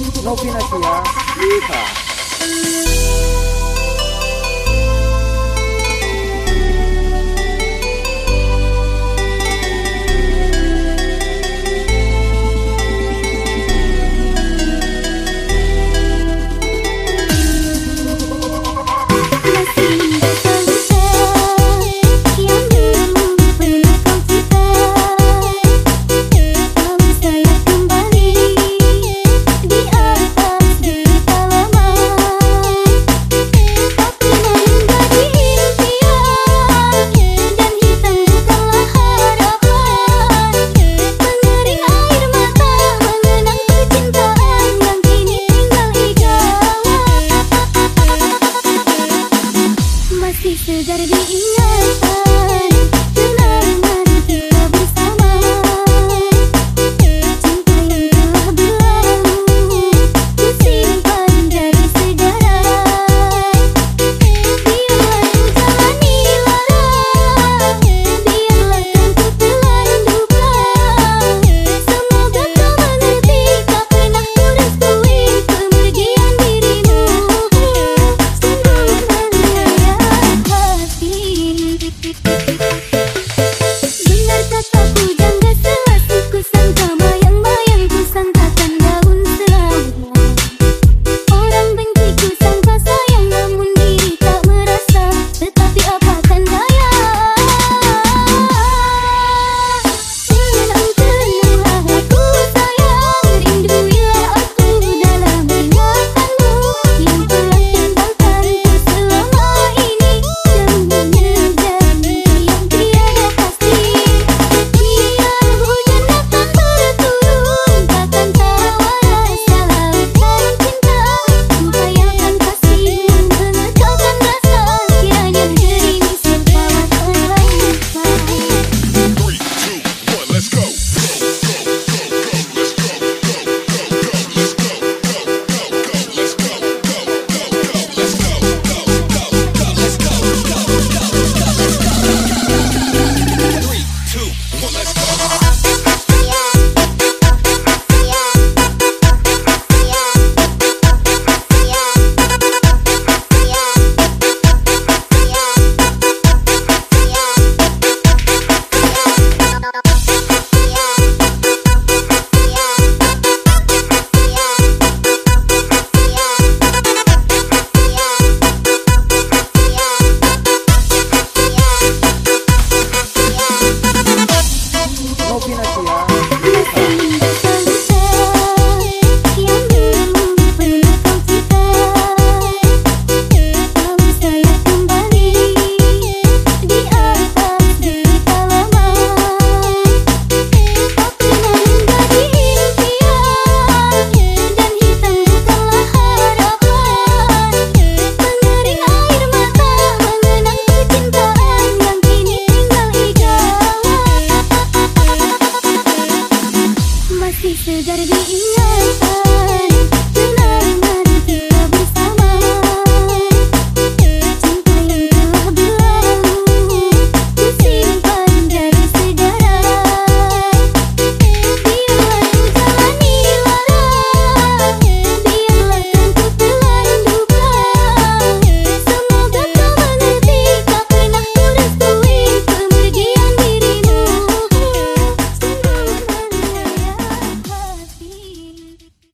Novinasia. Yeehaw. yeah. Segar diingat